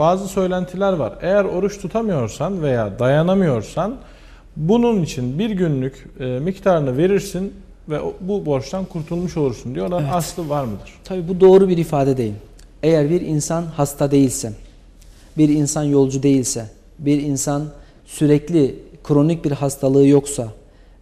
Bazı söylentiler var. Eğer oruç tutamıyorsan veya dayanamıyorsan bunun için bir günlük e, miktarını verirsin ve o- bu borçtan kurtulmuş olursun diyorlar. Evet. Aslı var mıdır? Tabii bu doğru bir ifade değil. Eğer bir insan hasta değilse, bir insan yolcu değilse, bir insan sürekli kronik bir hastalığı yoksa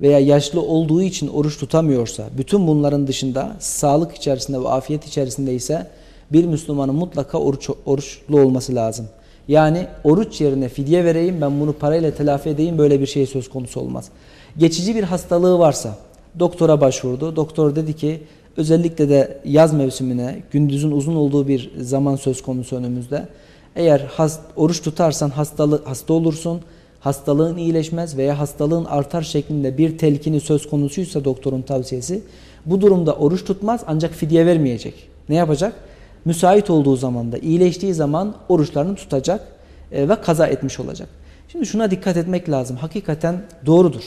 veya yaşlı olduğu için oruç tutamıyorsa, bütün bunların dışında sağlık içerisinde ve afiyet içerisinde ise bir Müslümanın mutlaka oruç, oruçlu olması lazım. Yani oruç yerine fidye vereyim ben bunu parayla telafi edeyim böyle bir şey söz konusu olmaz. Geçici bir hastalığı varsa doktora başvurdu. Doktor dedi ki özellikle de yaz mevsimine gündüzün uzun olduğu bir zaman söz konusu önümüzde. Eğer has, oruç tutarsan hastalı, hasta olursun, hastalığın iyileşmez veya hastalığın artar şeklinde bir telkini söz konusuysa doktorun tavsiyesi bu durumda oruç tutmaz ancak fidye vermeyecek. Ne yapacak? Müsait olduğu zaman da iyileştiği zaman oruçlarını tutacak e, ve kaza etmiş olacak. Şimdi şuna dikkat etmek lazım. Hakikaten doğrudur.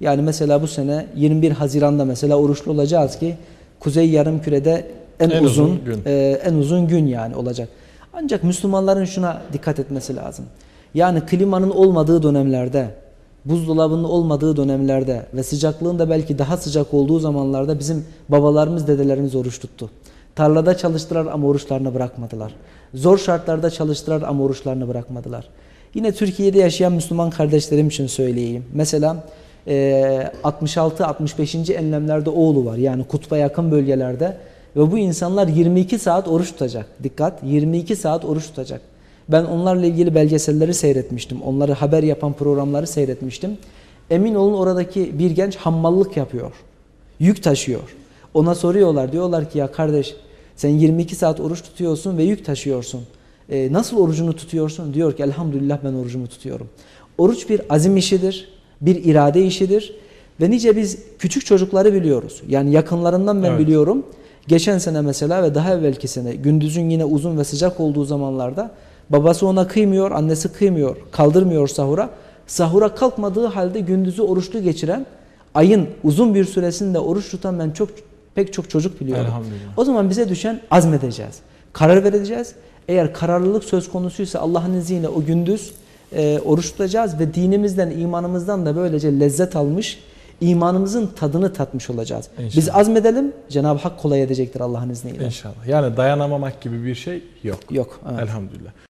Yani mesela bu sene 21 Haziran'da mesela oruçlu olacağız ki Kuzey Yarımküre'de en, En uzun, uzun gün. e, en uzun gün yani olacak. Ancak Müslümanların şuna dikkat etmesi lazım. Yani klimanın olmadığı dönemlerde, buzdolabının olmadığı dönemlerde ve sıcaklığın da belki daha sıcak olduğu zamanlarda bizim babalarımız, dedelerimiz oruç tuttu. Tarlada çalıştılar ama oruçlarını bırakmadılar. Zor şartlarda çalıştılar ama oruçlarını bırakmadılar. Yine Türkiye'de yaşayan Müslüman kardeşlerim için söyleyeyim. Mesela e, 66-65. enlemlerde oğlu var. Yani kutba yakın bölgelerde. Ve bu insanlar 22 saat oruç tutacak. Dikkat 22 saat oruç tutacak. Ben onlarla ilgili belgeselleri seyretmiştim. Onları haber yapan programları seyretmiştim. Emin olun oradaki bir genç hammallık yapıyor. Yük taşıyor. Ona soruyorlar. Diyorlar ki ya kardeş sen 22 saat oruç tutuyorsun ve yük taşıyorsun. E, nasıl orucunu tutuyorsun? Diyor ki elhamdülillah ben orucumu tutuyorum. Oruç bir azim işidir, bir irade işidir. Ve nice biz küçük çocukları biliyoruz. Yani yakınlarından ben Evet. biliyorum. Geçen sene mesela ve daha evvelki sene gündüzün yine uzun ve sıcak olduğu zamanlarda babası ona kıymıyor, annesi kıymıyor, kaldırmıyor sahura. Sahura kalkmadığı halde gündüzü oruçlu geçiren, ayın uzun bir süresinde oruç tutan ben çok pek çok çocuk. Elhamdülillah. O zaman bize düşen azmedeceğiz. Karar vereceğiz. Eğer kararlılık söz konusuysa Allah'ın izniyle o gündüz e, oruç tutacağız ve dinimizden, imanımızdan da böylece lezzet almış, imanımızın tadını tatmış olacağız. Biz İnşallah. azmedelim, Cenab-ı Hak kolay edecektir Allah'ın izniyle. İnşallah. Yani dayanamamak gibi bir şey yok. Yok. evet. Elhamdülillah.